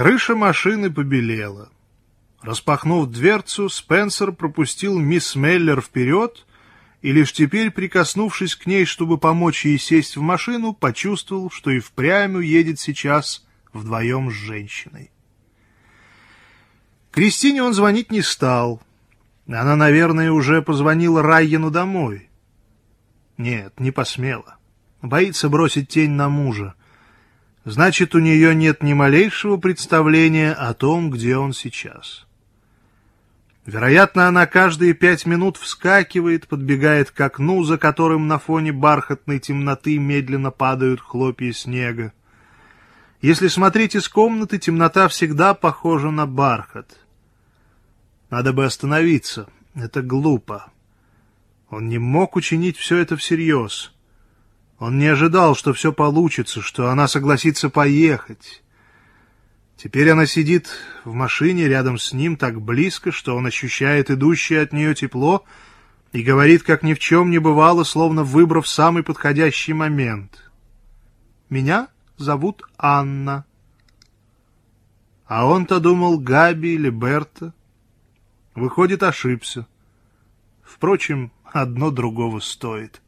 Крыша машины побелела. Распахнув дверцу, Спенсер пропустил мисс Меллер вперед и лишь теперь, прикоснувшись к ней, чтобы помочь ей сесть в машину, почувствовал, что и впрямь уедет сейчас вдвоем с женщиной. Кристине он звонить не стал. Она, наверное, уже позвонила Райену домой. Нет, не посмела. Боится бросить тень на мужа. Значит, у нее нет ни малейшего представления о том, где он сейчас. Вероятно, она каждые пять минут вскакивает, подбегает к окну, за которым на фоне бархатной темноты медленно падают хлопья снега. Если смотреть из комнаты, темнота всегда похожа на бархат. Надо бы остановиться. Это глупо. Он не мог учинить все это всерьез. Он не ожидал, что все получится, что она согласится поехать. Теперь она сидит в машине рядом с ним так близко, что он ощущает идущее от нее тепло и говорит, как ни в чем не бывало, словно выбрав самый подходящий момент. «Меня зовут Анна». А он-то думал Габи или Берта. Выходит, ошибся. Впрочем, одно другого стоит.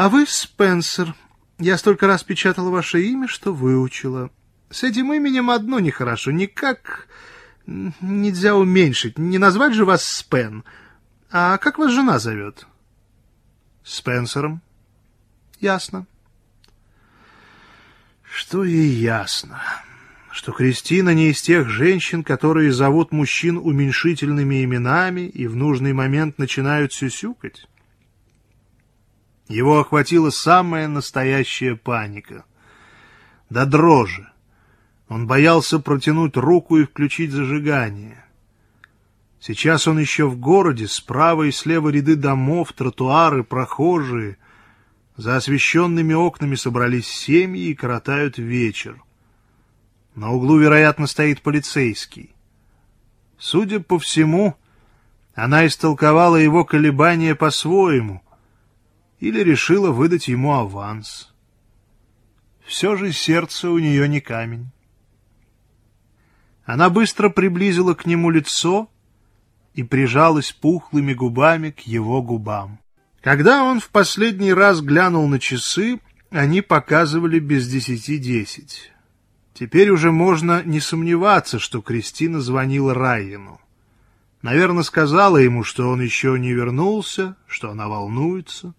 «А вы, Спенсер, я столько раз печатала ваше имя, что выучила». С этим именем одно нехорошо. Никак нельзя уменьшить. Не назвать же вас Спен. А как вас жена зовет? Спенсером. Ясно. Что ей ясно? Что Кристина не из тех женщин, которые зовут мужчин уменьшительными именами и в нужный момент начинают сюсюкать? Его охватила самая настоящая паника. До дрожи. Он боялся протянуть руку и включить зажигание. Сейчас он еще в городе, справа и слева ряды домов, тротуары, прохожие. За освещенными окнами собрались семьи и коротают вечер. На углу, вероятно, стоит полицейский. Судя по всему, она истолковала его колебания по-своему или решила выдать ему аванс. Все же сердце у нее не камень. Она быстро приблизила к нему лицо и прижалась пухлыми губами к его губам. Когда он в последний раз глянул на часы, они показывали без десяти десять. Теперь уже можно не сомневаться, что Кристина звонила Райину. Наверное, сказала ему, что он еще не вернулся, что она волнуется.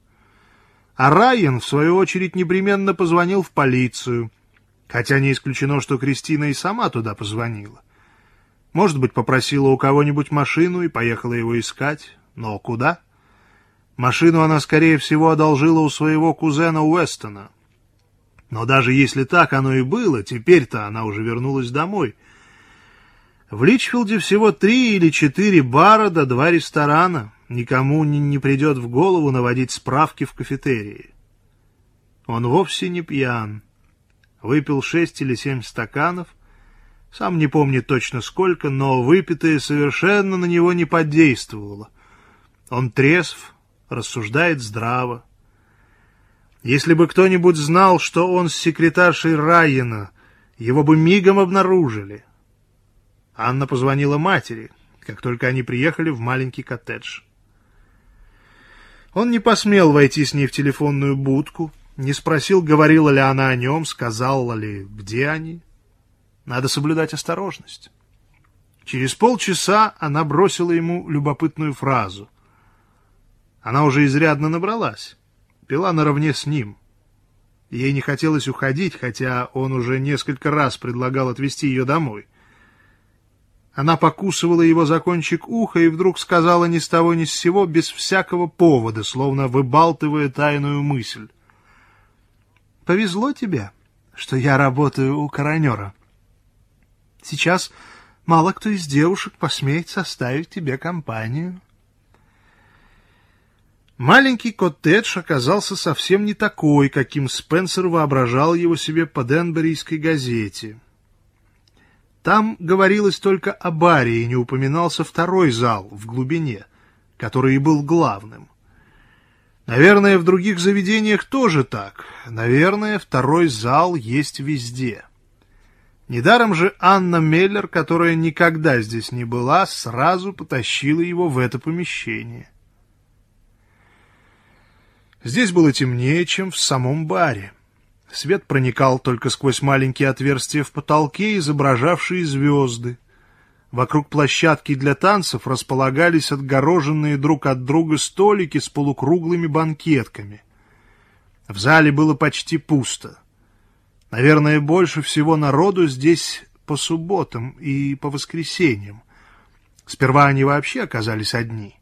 А Райан, в свою очередь, непременно позвонил в полицию — хотя не исключено, что Кристина и сама туда позвонила. Может быть, попросила у кого-нибудь машину и поехала его искать, но куда? Машину она, скорее всего, одолжила у своего кузена Уэстона. Но даже если так оно и было, теперь-то она уже вернулась домой. В Личфилде всего три или четыре бара да два ресторана. Никому не, придет в голову наводить справки в кафетерии. Он вовсе не пьян. Выпил шесть или семь стаканов, сам не помнит точно сколько, но выпитое совершенно на него не подействовало. Он трезв, рассуждает здраво. Если бы кто-нибудь знал, что он с секретаршей Райена, его бы мигом обнаружили. Анна позвонила матери, как только они приехали в маленький коттедж. Он не посмел войти с ней в телефонную будку, не спросил, говорила ли она о нем, сказала ли, где они. Надо соблюдать осторожность. Через полчаса она бросила ему любопытную фразу. Она уже изрядно набралась, пила наравне с ним. Ей не хотелось уходить, хотя он уже несколько раз предлагал отвезти ее домой. Она покусывала его за кончик уха и вдруг сказала ни с того ни с сего, без всякого повода, словно выбалтывая тайную мысль. Повезло тебе, что я работаю у коронера. Сейчас мало кто из девушек посмеет составить тебе компанию. Маленький коттедж оказался совсем не такой, каким Спенсер воображал его себе по Денберийской газете. Там говорилось только о баре, и не упоминался второй зал в глубине, который и был главным. Наверное, в других заведениях тоже так. Наверное, второй зал есть везде. Недаром же Анна Меллер, которая никогда здесь не была, сразу потащила его в это помещение. Здесь было темнее, чем в самом баре. Свет проникал только сквозь маленькие отверстия в потолке, изображавшие звезды. Вокруг площадки для танцев располагались отгороженные друг от друга столики с полукруглыми банкетками. В зале было почти пусто. Наверное, больше всего народу здесь по субботам и по воскресеньям. Сперва они вообще оказались одни.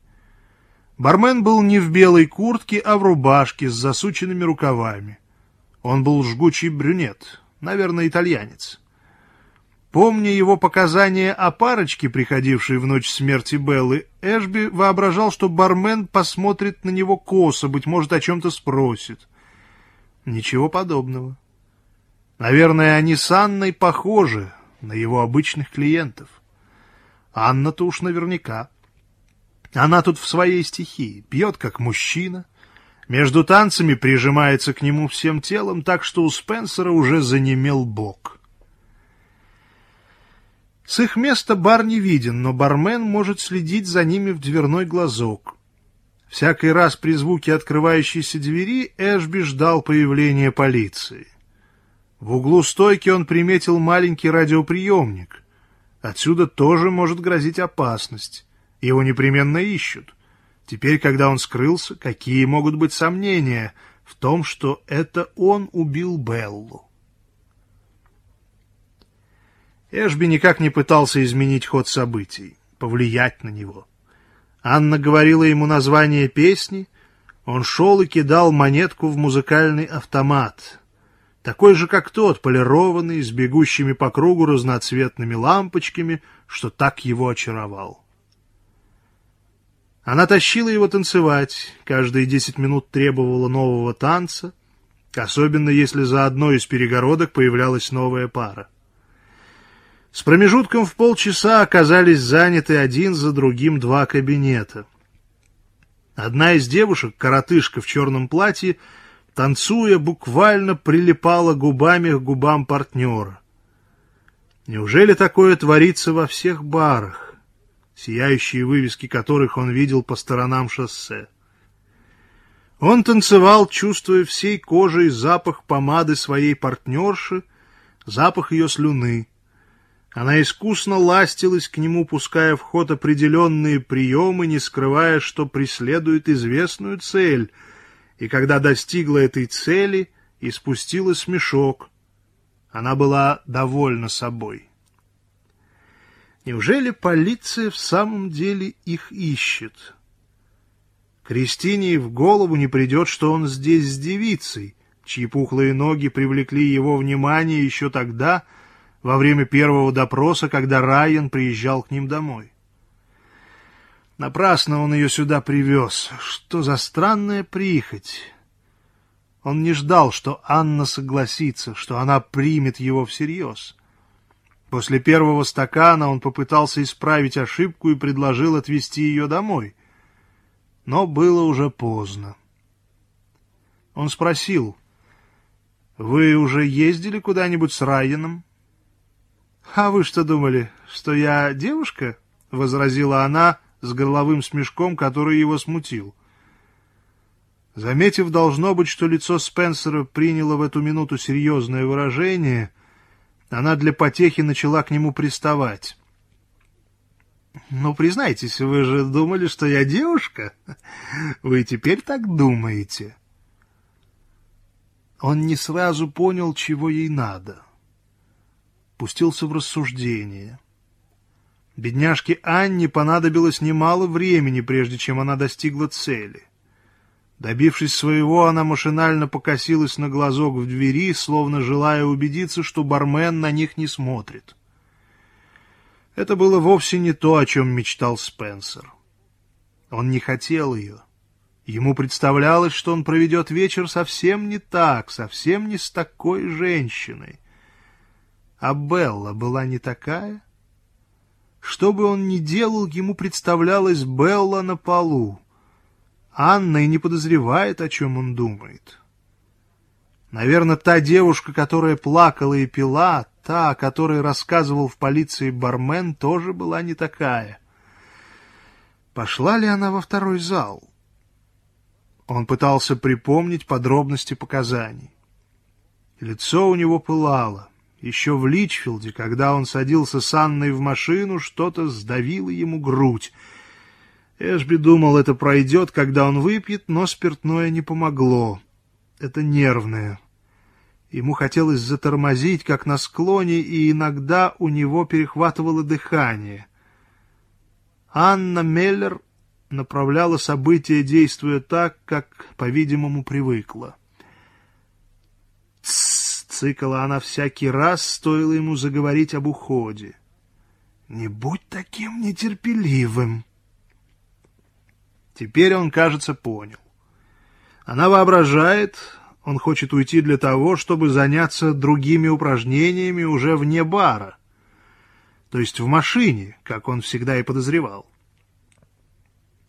Бармен был не в белой куртке, а в рубашке с засученными рукавами. Он был жгучий брюнет, наверное, итальянец. Помня его показания о парочке, приходившей в ночь смерти Беллы, Эшби воображал, что бармен посмотрит на него косо, быть может, о чем-то спросит. Ничего подобного. Наверное, они с Анной похожи на его обычных клиентов. Анна-то уж наверняка. Она тут в своей стихии, пьет как мужчина, между танцами прижимается к нему всем телом, так что у Спенсера уже занемел бок. С их места бар не виден, но бармен может следить за ними в дверной глазок. Всякий раз при звуке открывающейся двери Эшби ждал появления полиции. В углу стойки он приметил маленький радиоприемник. Отсюда тоже может грозить опасность. Его непременно ищут. Теперь, когда он скрылся, какие могут быть сомнения в том, что это он убил Беллу? Эшби никак не пытался изменить ход событий, повлиять на него. Анна говорила ему название песни, он шел и кидал монетку в музыкальный автомат, такой же, как тот, полированный, с бегущими по кругу разноцветными лампочками, что так его очаровал. Она тащила его танцевать, каждые десять минут требовала нового танца, особенно если за одной из перегородок появлялась новая пара. С промежутком в полчаса оказались заняты один за другим два кабинета. Одна из девушек, коротышка в черном платье, танцуя, буквально прилипала губами к губам партнера. Неужели такое творится во всех барах? Сияющие вывески которых он видел по сторонам шоссе. Он танцевал, чувствуя всей кожей запах помады своей партнерши, запах ее слюны. Она искусно ластилась к нему, пуская в ход определенные приемы, не скрывая, что преследует известную цель, и когда достигла этой цели, испустила смешок. Она была довольна собой. Неужели полиция в самом деле их ищет? Кристине в голову не придет, что он здесь с девицей, чьи пухлые ноги привлекли его внимание еще тогда, во время первого допроса, когда Райан приезжал к ним домой. Напрасно он ее сюда привез. Что за странная прихоть! Он не ждал, что Анна согласится, что она примет его всерьез. После первого стакана он попытался исправить ошибку и предложил отвезти ее домой. Но было уже поздно. Он спросил, «Вы уже ездили куда-нибудь с Райаном?» «А вы что думали, что я девушка?» — возразила она с горловым смешком, который его смутил. Заметив, должно быть, что лицо Спенсера приняло в эту минуту серьезное выражение — она для потехи начала к нему приставать. «Ну, признайтесь, вы же думали, что я девушка? Вы теперь так думаете?» Он не сразу понял, чего ей надо. Пустился в рассуждение. Бедняжке Анне понадобилось немало времени, прежде чем она достигла цели. Добившись своего, она машинально покосилась на глазок в двери, словно желая убедиться, что бармен на них не смотрит. Это было вовсе не то, о чем мечтал Спенсер. Он не хотел ее. Ему представлялось, что он проведет вечер совсем не так, совсем не с такой женщиной. А Белла была не такая? Что бы он ни делал, ему представлялась Белла на полу. Анна и не подозревает, о чем он думает. Наверное, та девушка, которая плакала и пила, та, о которой рассказывал в полиции бармен, тоже была не такая. Пошла ли она во второй зал? Он пытался припомнить подробности показаний. Лицо у него пылало. Еще в Личфилде, когда он садился с Анной в машину, что-то сдавило ему грудь. Эшби думал, это пройдет, когда он выпьет, но спиртное не помогло. Это нервное. Ему хотелось затормозить, как на склоне, и иногда у него перехватывало дыхание. Анна Меллер направляла события, действуя так, как, по-видимому, привыкла. «Тссс!» — цикала она всякий раз, стоило ему заговорить об уходе. «Не будь таким нетерпеливым!» Теперь он, кажется, понял. Она воображает, он хочет уйти для того, чтобы заняться другими упражнениями уже вне бара, то есть в машине, как он всегда и подозревал.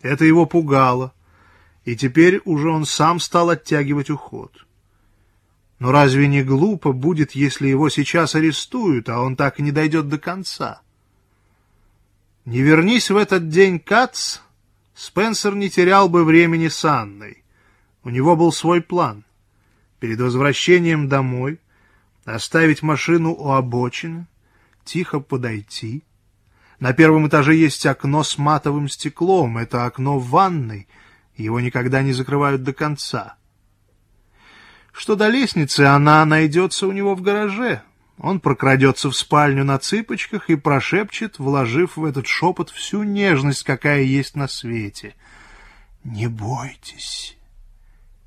Это его пугало, и теперь уже он сам стал оттягивать уход. Но разве не глупо будет, если его сейчас арестуют, а он так и не дойдет до конца? Не вернись в этот день Кац, Спенсер не терял бы времени с Анной. У него был свой план. Перед возвращением домой оставить машину у обочины, тихо подойти — на первом этаже есть окно с матовым стеклом. Это окно в ванной. Его никогда не закрывают до конца. Что до лестницы, она найдется у него в гараже. Он прокрадется в спальню на цыпочках и прошепчет, вложив в этот шепот всю нежность, какая есть на свете. «Не бойтесь».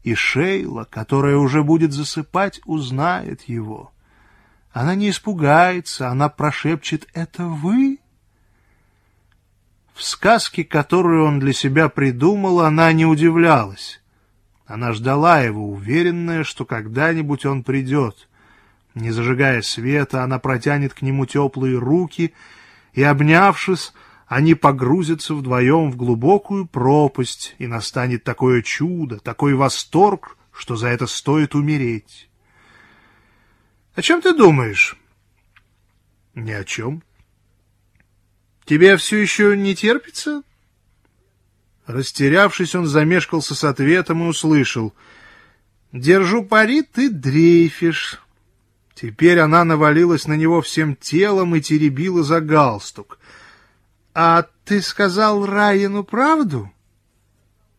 И Шейла, которая уже будет засыпать, узнает его. Она не испугается, она прошепчет «Это вы?» В сказке, которую он для себя придумал, она не удивлялась. Она ждала его, уверенная, что когда-нибудь он придет. Не зажигая света, она протянет к нему теплые руки, и, обнявшись, они погрузятся вдвоем в глубокую пропасть, и настанет такое чудо, такой восторг, что за это стоит умереть. — О чем ты думаешь? — Ни о чем. — Тебе все еще не терпится? Растерявшись, он замешкался с ответом и услышал. «Держу пари, ты дрейфишь». Теперь она навалилась на него всем телом и теребила за галстук. «А ты сказал Райану правду?»